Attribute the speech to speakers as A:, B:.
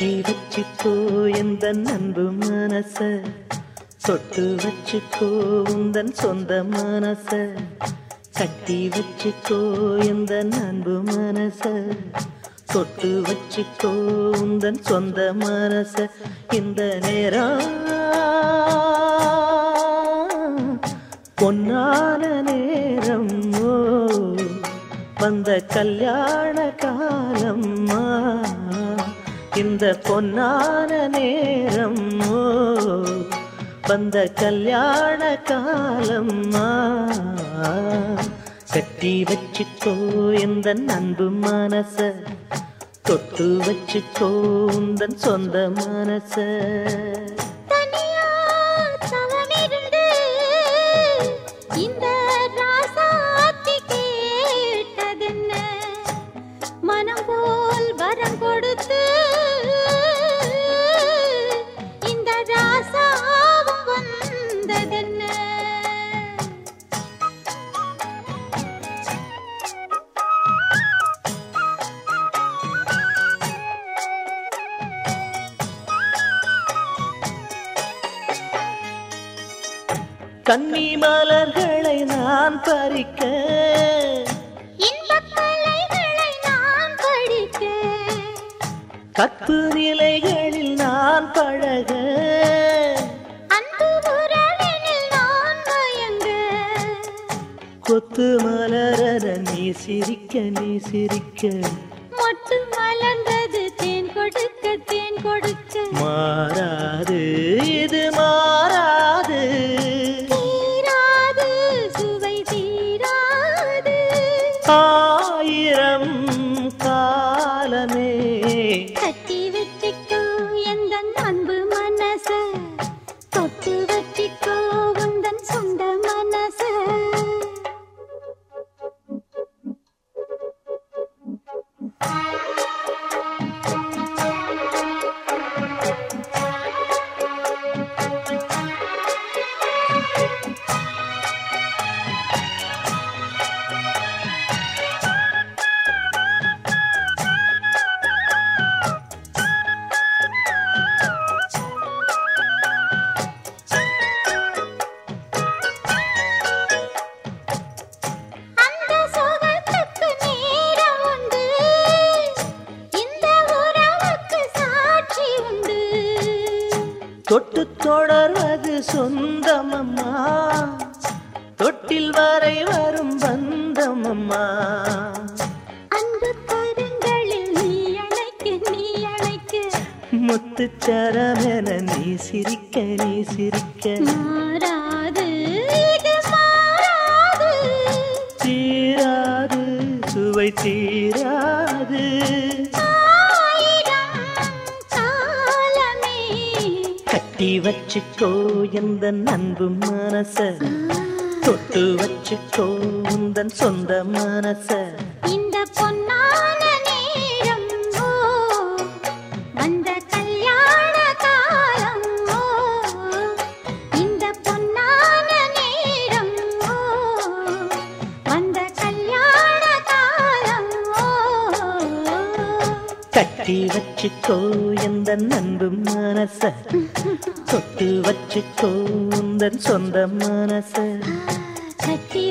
A: கட்டி வச்சுக்கோ எந்த அன்பு மனச? தொட்டு வச்சுக்கோ உந்தன் சொந்த மனச. கட்டி வச்சுக்கோ எந்த அன்பு மனச? தொட்டு வச்சுக்கோ உந்தன் சொந்த மனச. இந்த நேரம் பொன்னான நேரம் வந்த கல்யாண காலம்மா? இந்த பொன்னான நேரம் வந்த கல்யாண காலம்மா கட்டி வச்சுக்கோ இந்த அன்பு மனச தொட்டு வச்சுக்கோ உந்தன் சொந்த மனச. கன்னி மலர்களை நான் பறிக்க கற்பு நிலைகளில் நான் பழக. கொத்து மலரத நீ சிரிக்க நீ சிரிக்க.
B: மொட்டு மலர்ந்தது தேன் கொடுக்க தேன் கொடுக்க.
A: மாறாது
B: Oh. தொட்டு
A: தொடர்வது சொந்தமம்மா. தொட்டில் வரை வரும் பந்தமம்மா. முத்துச்சரமென நீ சிரிக்க நீ சிரிக்க.
B: மாறாது.
A: தீராது சுவை தீராது. கட்டி வச்சுக்கோ எந்த அன்பு மனச. தொட்டு வச்சுக்கோ உந்தன் சொந்த மனச.
B: இந்த பொன்னான
A: கட்டி வச்சுக்கோ எந்த அன்பு மனச. தொட்டு வச்சுக்கோ உந்தன் சொந்த மனச.
B: கட்டி